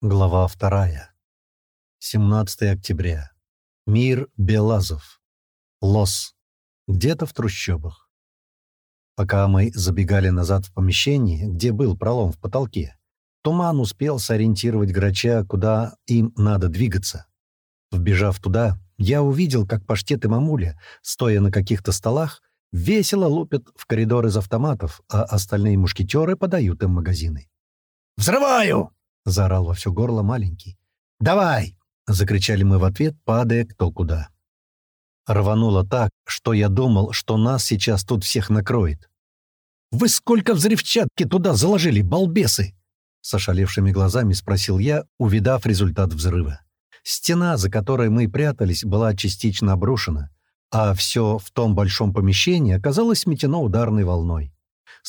Глава вторая. 17 октября. Мир Белазов. Лос. Где-то в трущобах. Пока мы забегали назад в помещение, где был пролом в потолке, Туман успел сориентировать грача, куда им надо двигаться. Вбежав туда, я увидел, как паштет и мамуля, стоя на каких-то столах, весело лупят в коридор из автоматов, а остальные мушкетеры подают им магазины. «Взрываю!» — заорал во все горло маленький. «Давай!» — закричали мы в ответ, падая кто куда. Рвануло так, что я думал, что нас сейчас тут всех накроет. «Вы сколько взрывчатки туда заложили, балбесы?» С ошалевшими глазами спросил я, увидав результат взрыва. Стена, за которой мы прятались, была частично обрушена, а все в том большом помещении оказалось сметено ударной волной.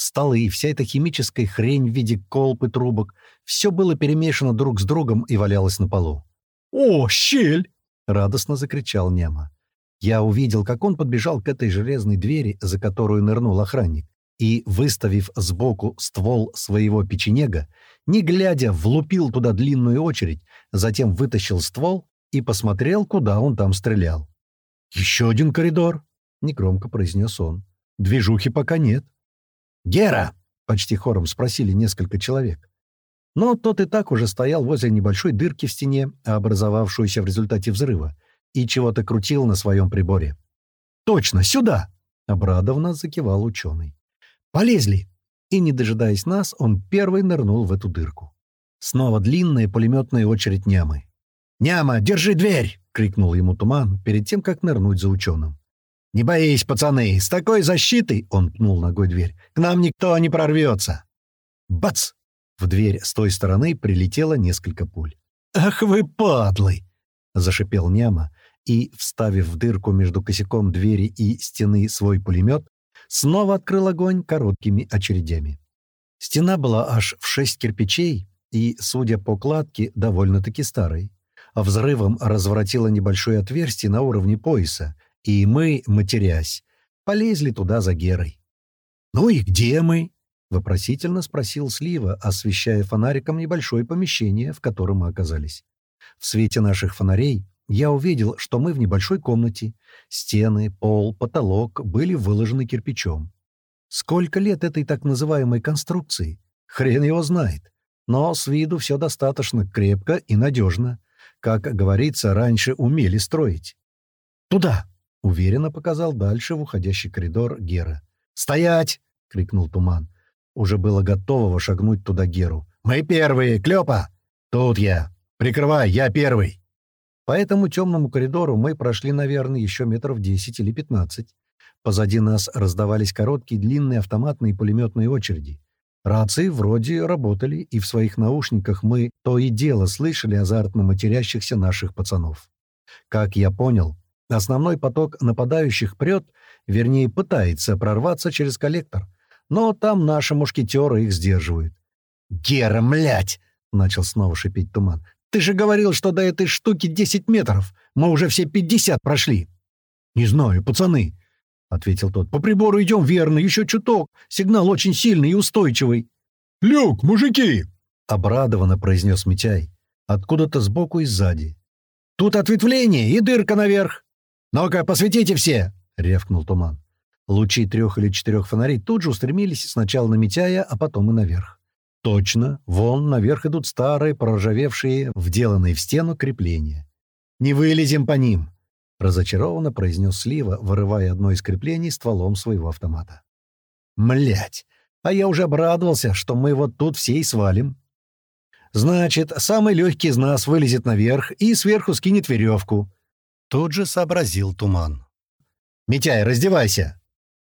Столы вся эта химическая хрень в виде колб и трубок — все было перемешано друг с другом и валялось на полу. «О, щель!» — радостно закричал Нема. Я увидел, как он подбежал к этой железной двери, за которую нырнул охранник, и, выставив сбоку ствол своего печенега, не глядя, влупил туда длинную очередь, затем вытащил ствол и посмотрел, куда он там стрелял. «Еще один коридор», — негромко произнес он. «Движухи пока нет». «Гера!» — почти хором спросили несколько человек. Но тот и так уже стоял возле небольшой дырки в стене, образовавшуюся в результате взрыва, и чего-то крутил на своем приборе. «Точно, сюда!» — обрадованно закивал ученый. «Полезли!» И, не дожидаясь нас, он первый нырнул в эту дырку. Снова длинная пулеметная очередь нямы. «Няма, держи дверь!» — крикнул ему Туман перед тем, как нырнуть за ученым. «Не боись, пацаны, с такой защитой!» — он пнул ногой дверь. «К нам никто не прорвется!» Бац! В дверь с той стороны прилетело несколько пуль. «Ах вы падлы!» — зашипел Няма и, вставив в дырку между косяком двери и стены свой пулемет, снова открыл огонь короткими очередями. Стена была аж в шесть кирпичей и, судя по кладке, довольно-таки старой. А взрывом разворотило небольшое отверстие на уровне пояса, и мы, матерясь, полезли туда за Герой. «Ну и где мы?» — вопросительно спросил Слива, освещая фонариком небольшое помещение, в котором мы оказались. В свете наших фонарей я увидел, что мы в небольшой комнате. Стены, пол, потолок были выложены кирпичом. Сколько лет этой так называемой конструкции? Хрен его знает. Но с виду все достаточно крепко и надежно. Как говорится, раньше умели строить. «Туда!» — уверенно показал дальше в уходящий коридор Гера. «Стоять!» — крикнул Туман. Уже было готового шагнуть туда Геру. «Мы первые! Клёпа!» «Тут я! Прикрывай, я первый!» По этому темному коридору мы прошли, наверное, еще метров десять или пятнадцать. Позади нас раздавались короткие длинные автоматные пулеметные очереди. Рации вроде работали, и в своих наушниках мы то и дело слышали азартно матерящихся наших пацанов. Как я понял, Основной поток нападающих прет, вернее, пытается прорваться через коллектор. Но там наши мушкетеры их сдерживают. «Гера, млять!» — начал снова шипеть туман. «Ты же говорил, что до этой штуки 10 метров. Мы уже все 50 прошли». «Не знаю, пацаны», — ответил тот. «По прибору идем верно, еще чуток. Сигнал очень сильный и устойчивый». «Люк, мужики!» — обрадованно произнес Митяй. Откуда-то сбоку и сзади. «Тут ответвление и дырка наверх!» «Ну-ка, посветите все!» — ревкнул туман. Лучи трех или четырех фонарей тут же устремились сначала на Митяя, а потом и наверх. Точно, вон наверх идут старые, проржавевшие, вделанные в стену крепления. «Не вылезем по ним!» — разочарованно произнес Слива, вырывая одно из креплений стволом своего автомата. Млять! А я уже обрадовался, что мы вот тут все и свалим. Значит, самый легкий из нас вылезет наверх и сверху скинет веревку. Тут же сообразил туман. «Митяй, раздевайся!»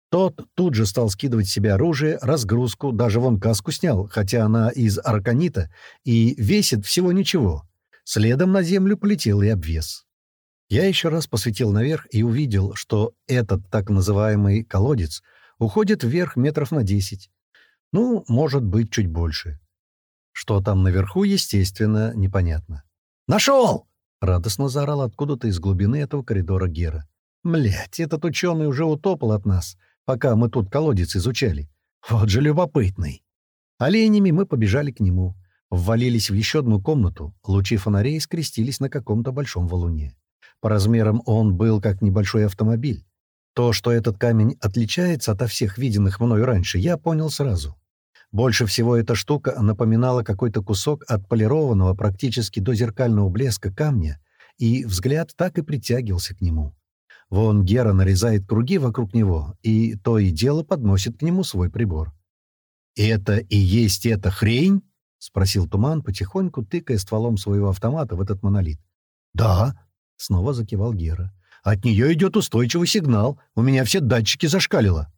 Тот тут же стал скидывать себе оружие, разгрузку, даже вон каску снял, хотя она из арканита и весит всего ничего. Следом на землю полетел и обвес. Я еще раз посветил наверх и увидел, что этот так называемый колодец уходит вверх метров на десять. Ну, может быть, чуть больше. Что там наверху, естественно, непонятно. «Нашел!» Радостно заорал откуда-то из глубины этого коридора Гера. Млять, этот ученый уже утопал от нас, пока мы тут колодец изучали. Вот же любопытный. Оленями мы побежали к нему. Ввалились в еще одну комнату, лучи фонарей скрестились на каком-то большом валуне. По размерам он был как небольшой автомобиль. То, что этот камень отличается от всех виденных мною раньше, я понял сразу. Больше всего эта штука напоминала какой-то кусок отполированного практически до зеркального блеска камня, и взгляд так и притягивался к нему. Вон Гера нарезает круги вокруг него, и то и дело подносит к нему свой прибор. «Это и есть эта хрень?» — спросил Туман, потихоньку тыкая стволом своего автомата в этот монолит. «Да», — снова закивал Гера. От нее идет устойчивый сигнал. У меня все датчики зашкалило.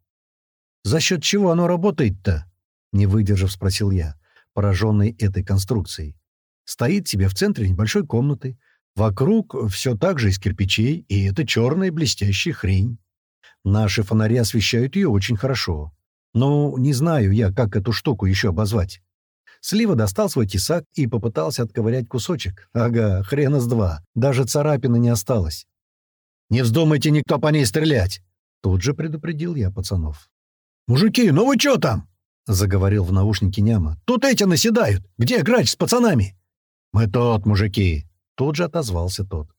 «За счет чего оно работает-то?» — не выдержав, спросил я, пораженный этой конструкцией. Стоит себе в центре небольшой комнаты. Вокруг все так же из кирпичей, и это черная блестящая хрень. Наши фонари освещают ее очень хорошо. Ну, не знаю я, как эту штуку еще обозвать. Слива достал свой тесак и попытался отковырять кусочек. Ага, хрена с два. Даже царапины не осталось. Не вздумайте никто по ней стрелять!» Тут же предупредил я пацанов. «Мужики, ну вы чё там?» — заговорил в наушнике Няма. «Тут эти наседают! Где грач с пацанами?» «Мы тот, мужики!» — тут же отозвался тот.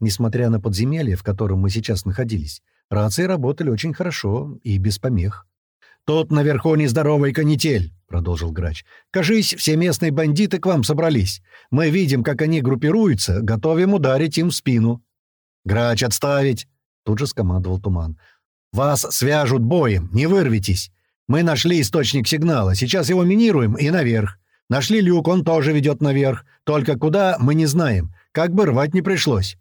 Несмотря на подземелье, в котором мы сейчас находились, рации работали очень хорошо и без помех. «Тут наверху нездоровый канитель», — продолжил грач. «Кажись, все местные бандиты к вам собрались. Мы видим, как они группируются, готовим ударить им в спину. «Грач, отставить!» — тут же скомандовал Туман. «Вас свяжут боем, не вырвитесь. Мы нашли источник сигнала, сейчас его минируем и наверх. Нашли люк, он тоже ведет наверх. Только куда, мы не знаем. Как бы рвать не пришлось».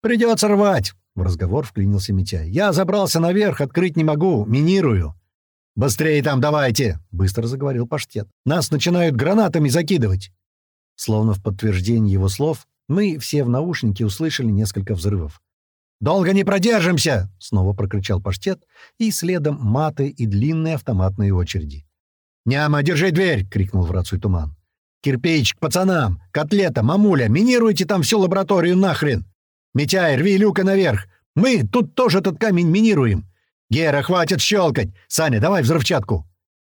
«Придется рвать!» — в разговор вклинился Митяй. «Я забрался наверх, открыть не могу, минирую». «Быстрее там давайте!» — быстро заговорил паштет. «Нас начинают гранатами закидывать!» Словно в подтверждение его слов, мы все в наушнике услышали несколько взрывов. «Долго не продержимся!» — снова прокричал паштет, и следом маты и длинные автоматные очереди. «Няма, держи дверь!» — крикнул в рацию туман. «Кирпич пацанам! Котлета, мамуля, минируйте там всю лабораторию нахрен! Митяй, рви люка наверх! Мы тут тоже этот камень минируем! Гера, хватит щелкать! Саня, давай взрывчатку!»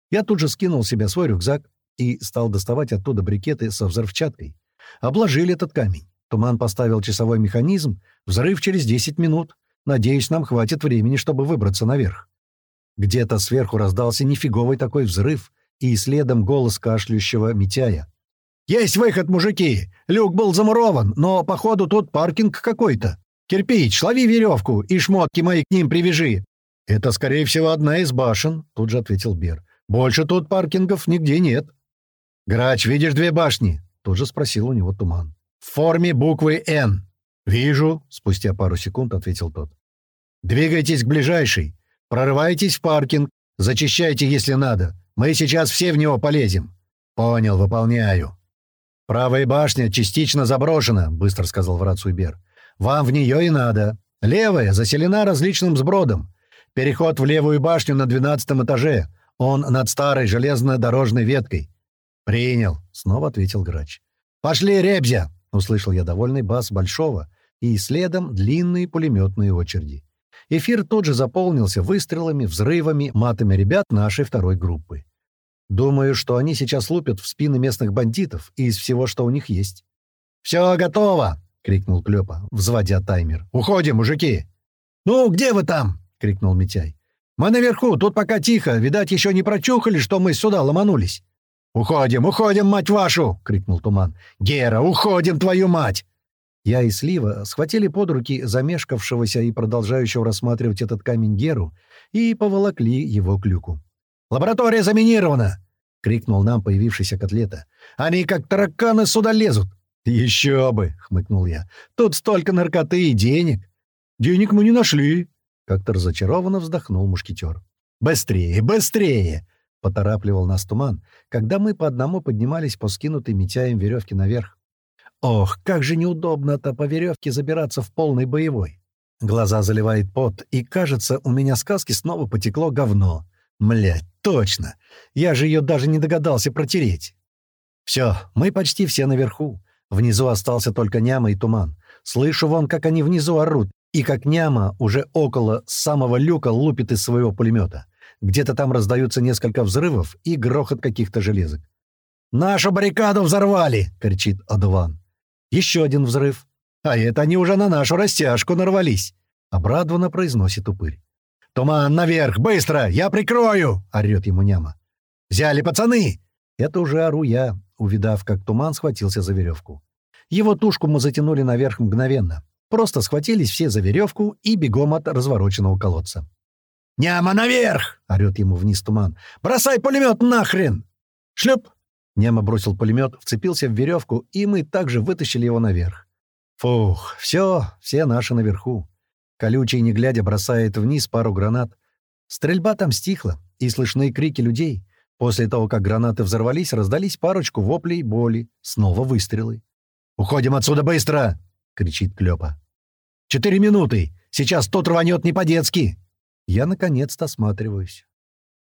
Я тут же скинул себе свой рюкзак и стал доставать оттуда брикеты со взрывчаткой. Обложили этот камень. Туман поставил часовой механизм, взрыв через 10 минут. Надеюсь, нам хватит времени, чтобы выбраться наверх. Где-то сверху раздался нифиговый такой взрыв, и следом голос кашляющего Митяя. «Есть выход, мужики! Люк был замурован, но, походу, тут паркинг какой-то. Кирпич, лови веревку и шмотки мои к ним привяжи!» «Это, скорее всего, одна из башен», — тут же ответил Бер. «Больше тут паркингов нигде нет». «Грач, видишь две башни? Тут же спросил у него туман. «В форме буквы «Н». «Вижу», — спустя пару секунд ответил тот. «Двигайтесь к ближайшей. Прорывайтесь в паркинг. Зачищайте, если надо. Мы сейчас все в него полезем». «Понял, выполняю». «Правая башня частично заброшена», — быстро сказал в рацию Бер. «Вам в нее и надо. Левая заселена различным сбродом. Переход в левую башню на двенадцатом этаже. Он над старой железнодорожной веткой. «Принял», — снова ответил грач. «Пошли, Ребзя!» — услышал я довольный бас Большого, и следом длинные пулеметные очереди. Эфир тут же заполнился выстрелами, взрывами, матами ребят нашей второй группы. Думаю, что они сейчас лупят в спины местных бандитов и из всего, что у них есть. «Все готово!» — крикнул Клёпа, взводя таймер. «Уходим, мужики!» «Ну, где вы там?» — крикнул Митяй. «Мы наверху, тут пока тихо. Видать, еще не прочухали, что мы сюда ломанулись. «Уходим, уходим, мать вашу!» — крикнул Туман. «Гера, уходим, твою мать!» Я и Слива схватили под руки замешкавшегося и продолжающего рассматривать этот камень Геру и поволокли его к люку. «Лаборатория заминирована!» — крикнул нам появившийся котлета. «Они как тараканы сюда лезут!» «Еще бы!» — хмыкнул я. «Тут столько наркоты и денег!» «Денег мы не нашли!» — как-то разочарованно вздохнул мушкетер. «Быстрее, быстрее!» — поторапливал нас туман, когда мы по одному поднимались по скинутой Митяем веревке наверх. Ох, как же неудобно-то по веревке забираться в полный боевой. Глаза заливает пот, и, кажется, у меня сказки снова потекло говно. Млядь, точно! Я же ее даже не догадался протереть. Все, мы почти все наверху. Внизу остался только Няма и Туман. Слышу вон, как они внизу орут, и как Няма уже около самого люка лупит из своего пулемета. Где-то там раздаются несколько взрывов и грохот каких-то железок. «Нашу баррикаду взорвали!» — кричит Адуван. Еще один взрыв. «А это они уже на нашу растяжку нарвались!» — обрадованно произносит упырь. «Туман наверх! Быстро! Я прикрою!» — орёт ему няма. «Взяли пацаны!» Это уже ору я, увидав, как туман схватился за веревку. Его тушку мы затянули наверх мгновенно. Просто схватились все за веревку и бегом от развороченного колодца. «Няма наверх!» — орёт ему вниз туман. «Бросай пулемет нахрен!» «Шлеп!» Няма бросил пулемет, вцепился в веревку, и мы также вытащили его наверх. Фух, все, все наши наверху. Колючий, не глядя, бросает вниз пару гранат. Стрельба там стихла, и слышны крики людей. После того, как гранаты взорвались, раздались парочку воплей боли. Снова выстрелы. «Уходим отсюда быстро!» — кричит Клёпа. «Четыре минуты! Сейчас тот рванет не по-детски!» Я наконец-то осматриваюсь.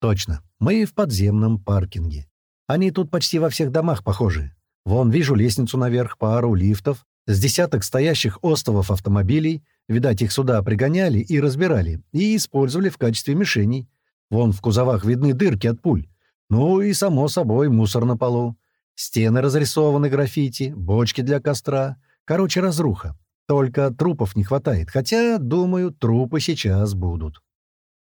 Точно, мы в подземном паркинге. Они тут почти во всех домах похожи. Вон вижу лестницу наверх, пару лифтов, с десяток стоящих островов автомобилей. Видать, их сюда пригоняли и разбирали, и использовали в качестве мишеней. Вон в кузовах видны дырки от пуль. Ну и, само собой, мусор на полу. Стены разрисованы граффити, бочки для костра. Короче, разруха. Только трупов не хватает, хотя, думаю, трупы сейчас будут.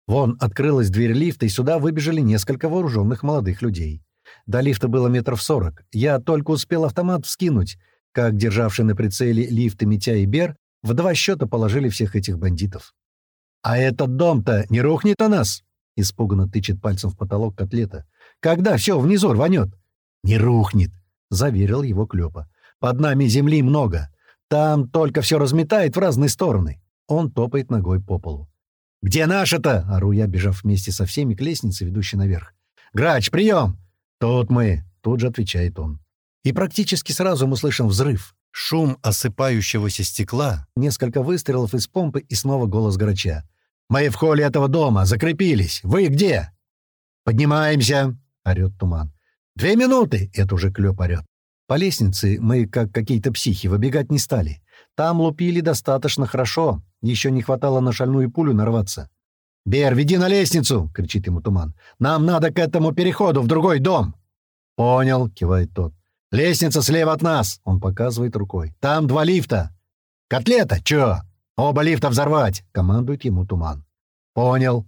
Вон открылась дверь лифта, и сюда выбежали несколько вооруженных молодых людей. До лифта было метров сорок. Я только успел автомат вскинуть, как державшие на прицеле лифты Митя и Бер в два счета положили всех этих бандитов. «А этот дом-то не рухнет о нас?» — испуганно тычет пальцем в потолок котлета. «Когда все внизу рванет?» «Не рухнет», — заверил его Клёпа. «Под нами земли много. Там только все разметает в разные стороны». Он топает ногой по полу. «Где наша-то?» — ору я, бежав вместе со всеми к лестнице, ведущей наверх. «Грач, прием! «Тут мы», — тут же отвечает он. И практически сразу мы слышим взрыв. Шум осыпающегося стекла, несколько выстрелов из помпы и снова голос грача. «Мы в холле этого дома, закрепились. Вы где?» «Поднимаемся!» — орёт туман. «Две минуты!» — это уже клёп орёт. По лестнице мы, как какие-то психи, выбегать не стали. Там лупили достаточно хорошо. Еще не хватало на шальную пулю нарваться. «Бер, веди на лестницу!» — кричит ему Туман. «Нам надо к этому переходу в другой дом!» «Понял», — кивает тот. «Лестница слева от нас!» — он показывает рукой. «Там два лифта!» «Котлета! Чё? Оба лифта взорвать!» — командует ему Туман. «Понял».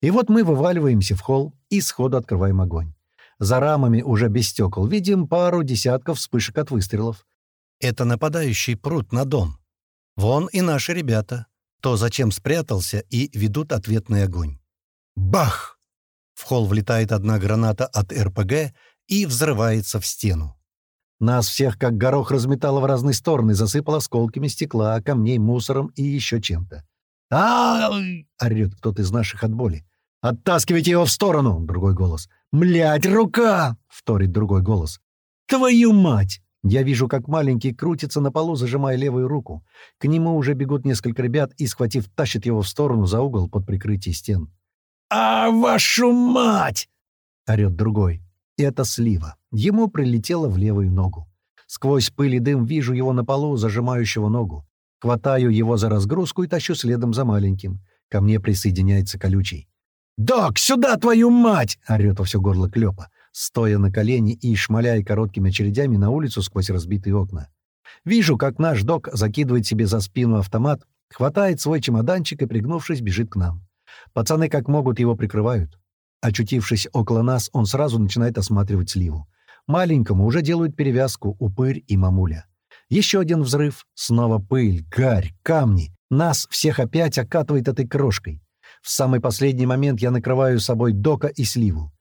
И вот мы вываливаемся в холл и сходу открываем огонь. За рамами, уже без стекол, видим пару десятков вспышек от выстрелов. Это нападающий прут на дом. Вон и наши ребята то зачем спрятался, и ведут ответный огонь. Бах! В холл влетает одна граната от РПГ и взрывается в стену. Нас всех как горох разметало в разные стороны, засыпало осколками стекла, камней, мусором и еще чем-то. «Ай!» — орёт кто-то из наших от боли. «Оттаскивайте его в сторону!» — другой голос. «Млядь, рука!» — вторит другой голос. «Твою мать!» Я вижу, как маленький крутится на полу, зажимая левую руку. К нему уже бегут несколько ребят и, схватив, тащат его в сторону за угол под прикрытие стен. «А, вашу мать!» — орёт другой. Это слива. Ему прилетело в левую ногу. Сквозь пыль и дым вижу его на полу, зажимающего ногу. Хватаю его за разгрузку и тащу следом за маленьким. Ко мне присоединяется колючий. «Док, сюда, твою мать!» — орёт во все горло Клёпа стоя на колени и шмаляя короткими очередями на улицу сквозь разбитые окна. Вижу, как наш док закидывает себе за спину автомат, хватает свой чемоданчик и, пригнувшись, бежит к нам. Пацаны как могут его прикрывают. Очутившись около нас, он сразу начинает осматривать сливу. Маленькому уже делают перевязку упырь и мамуля. Еще один взрыв, снова пыль, гарь, камни. Нас всех опять окатывает этой крошкой. В самый последний момент я накрываю собой дока и сливу.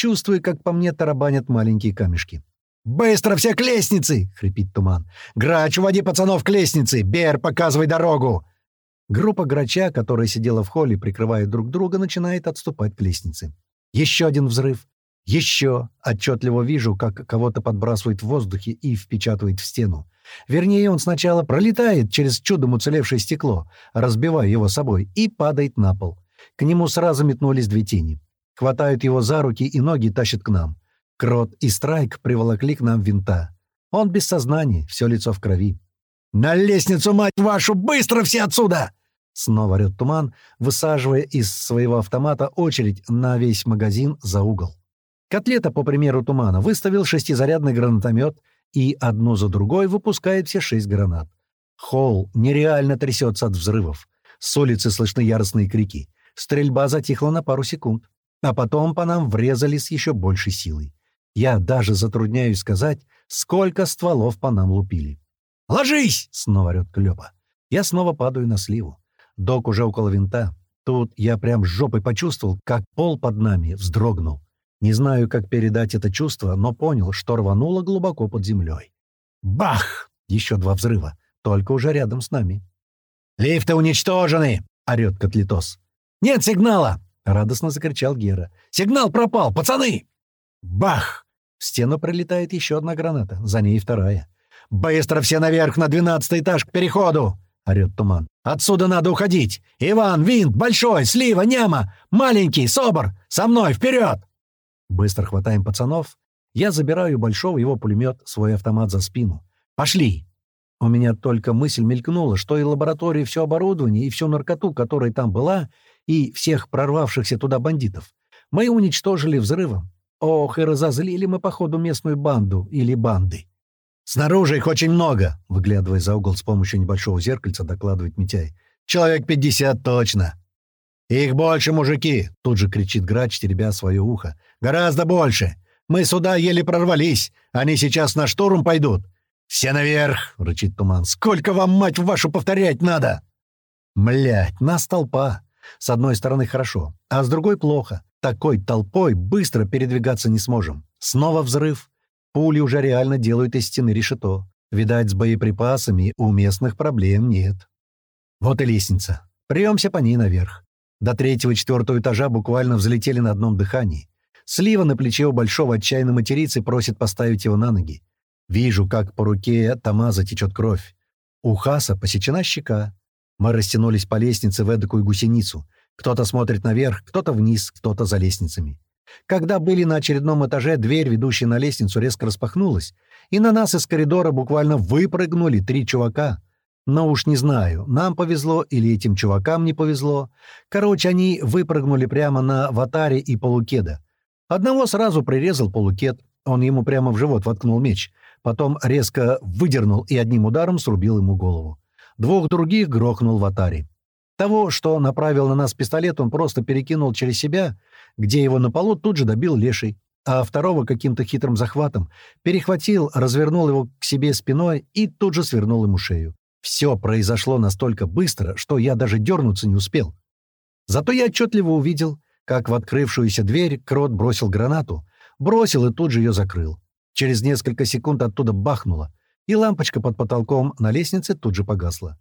Чувствую, как по мне тарабанят маленькие камешки. «Быстро все к лестнице!» — хрипит туман. «Грач, уводи пацанов к лестнице! Бер, показывай дорогу!» Группа грача, которая сидела в холле, прикрывая друг друга, начинает отступать к лестнице. Еще один взрыв. Еще. Отчетливо вижу, как кого-то подбрасывает в воздухе и впечатывает в стену. Вернее, он сначала пролетает через чудом уцелевшее стекло, разбивая его собой, и падает на пол. К нему сразу метнулись две тени хватают его за руки и ноги тащат к нам. Крот и Страйк приволокли к нам винта. Он без сознания, все лицо в крови. «На лестницу, мать вашу! Быстро все отсюда!» Снова орёт туман, высаживая из своего автомата очередь на весь магазин за угол. Котлета, по примеру Тумана, выставил шестизарядный гранатомет и одну за другой выпускает все шесть гранат. Холл нереально трясется от взрывов. С улицы слышны яростные крики. Стрельба затихла на пару секунд. А потом по нам врезали с еще большей силой. Я даже затрудняюсь сказать, сколько стволов по нам лупили. «Ложись!» — снова орёт Клёпа. Я снова падаю на сливу. Док уже около винта. Тут я прям жопой почувствовал, как пол под нами вздрогнул. Не знаю, как передать это чувство, но понял, что рвануло глубоко под землей. Бах! Еще два взрыва, только уже рядом с нами. «Лифты уничтожены!» — орёт Котлетос. «Нет сигнала!» — радостно закричал Гера. «Сигнал пропал, пацаны!» Бах! В стену пролетает еще одна граната, за ней вторая. «Быстро все наверх на двенадцатый этаж к переходу!» — орёт Туман. «Отсюда надо уходить! Иван, Винт, Большой, Слива, Няма, Маленький, Собор! Со мной, вперед!» Быстро хватаем пацанов. Я забираю Большого его пулемет, свой автомат за спину. «Пошли!» У меня только мысль мелькнула, что и лаборатории, все оборудование, и всю наркоту, которая там была, и всех прорвавшихся туда бандитов, мы уничтожили взрывом. Ох, и разозлили мы, походу, местную банду или банды. «Снаружи их очень много», — выглядывая за угол с помощью небольшого зеркальца, докладывает Митяй. «Человек пятьдесят точно». «Их больше, мужики!» — тут же кричит грач, теребя свое ухо. «Гораздо больше! Мы сюда еле прорвались! Они сейчас на штурм пойдут! «Все наверх!» — рычит туман. «Сколько вам, мать вашу, повторять надо?» Млять, нас толпа. С одной стороны хорошо, а с другой плохо. Такой толпой быстро передвигаться не сможем. Снова взрыв. Пули уже реально делают из стены решето. Видать, с боеприпасами у местных проблем нет. Вот и лестница. Премся по ней наверх. До третьего-четвертого этажа буквально взлетели на одном дыхании. Слива на плече у большого отчаянно материцы просит поставить его на ноги. Вижу, как по руке Тамаза течет кровь. У Хаса посечена щека. Мы растянулись по лестнице в эдакую гусеницу. Кто-то смотрит наверх, кто-то вниз, кто-то за лестницами. Когда были на очередном этаже, дверь, ведущая на лестницу, резко распахнулась, и на нас из коридора буквально выпрыгнули три чувака. Но уж не знаю, нам повезло или этим чувакам не повезло. Короче, они выпрыгнули прямо на ватаре и полукеда. Одного сразу прирезал полукед, он ему прямо в живот воткнул меч — потом резко выдернул и одним ударом срубил ему голову. Двух других грохнул в атаре. Того, что направил на нас пистолет, он просто перекинул через себя, где его на полу тут же добил леший, а второго каким-то хитрым захватом перехватил, развернул его к себе спиной и тут же свернул ему шею. Все произошло настолько быстро, что я даже дернуться не успел. Зато я отчетливо увидел, как в открывшуюся дверь Крот бросил гранату, бросил и тут же ее закрыл. Через несколько секунд оттуда бахнуло, и лампочка под потолком на лестнице тут же погасла.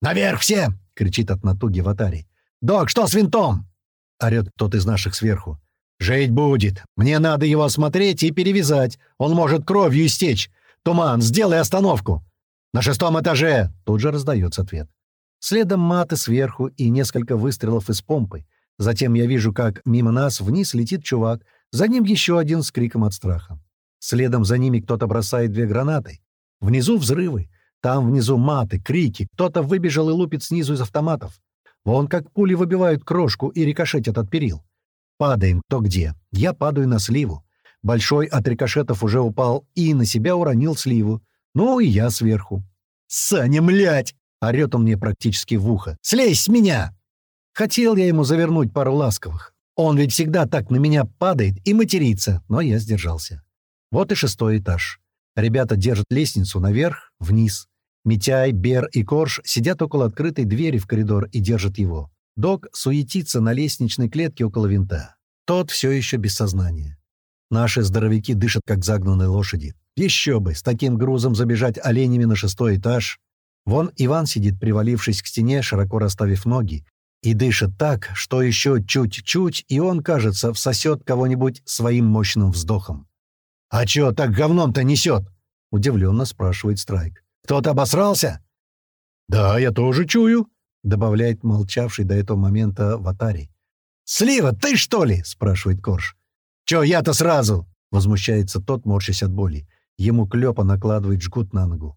«Наверх все!» — кричит от натуги Ватари. «Док, что с винтом?» — орёт кто-то из наших сверху. «Жить будет. Мне надо его осмотреть и перевязать. Он может кровью истечь. Туман, сделай остановку!» «На шестом этаже!» — тут же раздается ответ. Следом маты сверху и несколько выстрелов из помпы. Затем я вижу, как мимо нас вниз летит чувак, за ним еще один с криком от страха. Следом за ними кто-то бросает две гранаты. Внизу взрывы. Там внизу маты, крики. Кто-то выбежал и лупит снизу из автоматов. Вон как пули выбивают крошку и рикошетят от перил. Падаем кто где. Я падаю на сливу. Большой от рикошетов уже упал и на себя уронил сливу. Ну и я сверху. «Саня, млять!» — орёт он мне практически в ухо. «Слезь с меня!» Хотел я ему завернуть пару ласковых. Он ведь всегда так на меня падает и матерится, но я сдержался. Вот и шестой этаж. Ребята держат лестницу наверх, вниз. Митяй, Бер и Корж сидят около открытой двери в коридор и держат его. Док суетится на лестничной клетке около винта. Тот все еще без сознания. Наши здоровяки дышат, как загнанные лошади. Еще бы, с таким грузом забежать оленями на шестой этаж. Вон Иван сидит, привалившись к стене, широко расставив ноги, и дышит так, что еще чуть-чуть, и он, кажется, всосет кого-нибудь своим мощным вздохом. «А чё так говном-то несёт?» — удивлённо спрашивает Страйк. «Кто-то обосрался?» «Да, я тоже чую», — добавляет молчавший до этого момента Ватарий. «Слива, ты что ли?» — спрашивает Корж. «Чё я-то сразу?» — возмущается тот, морщась от боли. Ему клёпа накладывает жгут на ногу.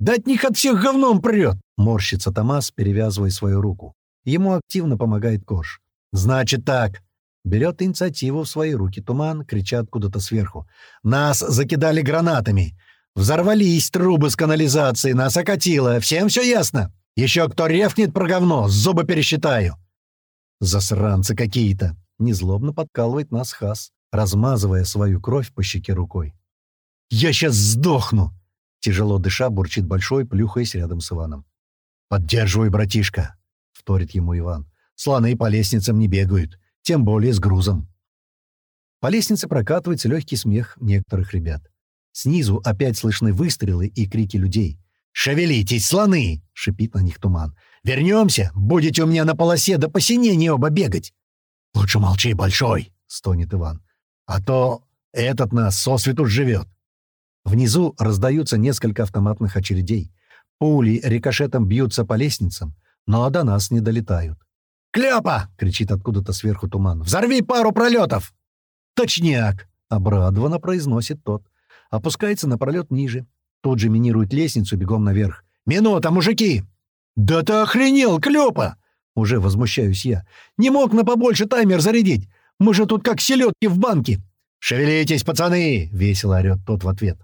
«Да от них от всех говном прёт!» — морщится Томас, перевязывая свою руку. Ему активно помогает Корж. «Значит так. Берет инициативу в свои руки туман, кричат откуда-то сверху. «Нас закидали гранатами! Взорвались трубы с канализацией, нас окатило! Всем все ясно? Еще кто ревнет про говно, зубы пересчитаю!» «Засранцы какие-то!» — незлобно подкалывает нас Хас, размазывая свою кровь по щеке рукой. «Я сейчас сдохну!» — тяжело дыша бурчит Большой, плюхаясь рядом с Иваном. «Поддерживай, братишка!» — вторит ему Иван. «Слоны по лестницам не бегают тем более с грузом. По лестнице прокатывается легкий смех некоторых ребят. Снизу опять слышны выстрелы и крики людей. «Шевелитесь, слоны!» — шипит на них туман. «Вернемся! Будете у меня на полосе до посинения оба бегать!» «Лучше молчи, большой!» — стонет Иван. «А то этот нас сосвету живет!» Внизу раздаются несколько автоматных очередей. Пули рикошетом бьются по лестницам, но до нас не долетают. «Клёпа!» — кричит откуда-то сверху туман. «Взорви пару пролетов!» «Точняк!» — обрадованно произносит тот. Опускается на пролет ниже. Тут же минирует лестницу бегом наверх. «Минута, мужики!» «Да ты охренел, Клёпа!» Уже возмущаюсь я. «Не мог на побольше таймер зарядить! Мы же тут как селедки в банке!» «Шевелитесь, пацаны!» — весело орёт тот в ответ.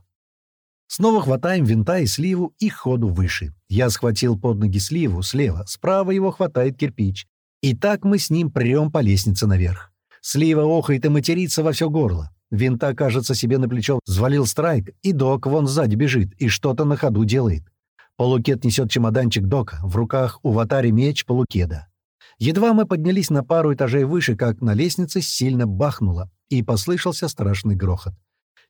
Снова хватаем винта и сливу и ходу выше. Я схватил под ноги сливу слева, справа его хватает кирпич. И так мы с ним прем по лестнице наверх. Слива охает и матерится во все горло. Винта, кажется, себе на плечо взвалил страйк, и док вон сзади бежит и что-то на ходу делает. Полукет несет чемоданчик дока, в руках у ватари меч полукеда. Едва мы поднялись на пару этажей выше, как на лестнице сильно бахнуло, и послышался страшный грохот.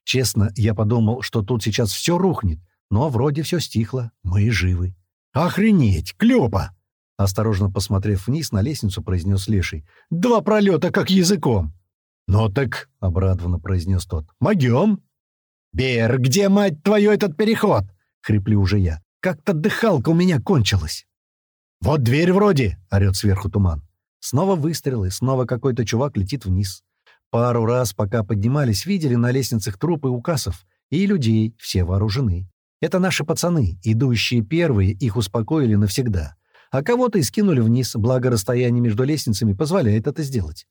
Честно, я подумал, что тут сейчас все рухнет, но вроде все стихло, мы живы. «Охренеть! Клёпа!» Осторожно посмотрев вниз на лестницу, произнес Леший. «Два пролета, как языком!» «Ну так», — обрадованно произнес тот, — «могем». «Бер, где, мать твою, этот переход?» — хриплю уже я. «Как-то дыхалка у меня кончилась». «Вот дверь вроде», — орёт сверху туман. Снова выстрелы, снова какой-то чувак летит вниз. Пару раз, пока поднимались, видели на лестницах трупы укасов и людей, все вооружены. Это наши пацаны, идущие первые, их успокоили навсегда а кого-то и скинули вниз, благо расстояние между лестницами позволяет это сделать.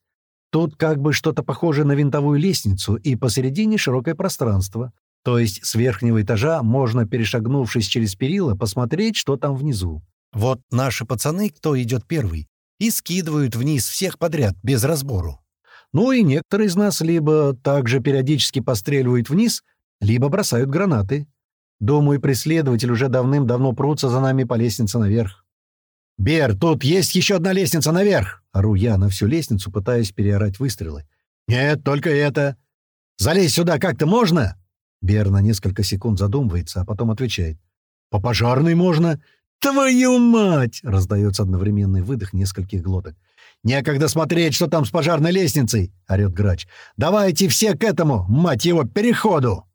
Тут как бы что-то похожее на винтовую лестницу, и посередине широкое пространство. То есть с верхнего этажа можно, перешагнувшись через перила, посмотреть, что там внизу. Вот наши пацаны, кто идет первый, и скидывают вниз всех подряд, без разбору. Ну и некоторые из нас либо также периодически постреливают вниз, либо бросают гранаты. Думаю, преследователь уже давным-давно прутся за нами по лестнице наверх. «Бер, тут есть еще одна лестница наверх!» Ору я на всю лестницу, пытаясь переорать выстрелы. «Нет, только это!» «Залезть сюда как-то можно?» Бер на несколько секунд задумывается, а потом отвечает. «По пожарной можно!» «Твою мать!» — раздается одновременный выдох нескольких глоток. «Некогда смотреть, что там с пожарной лестницей!» — орёт грач. «Давайте все к этому, мать его, переходу!»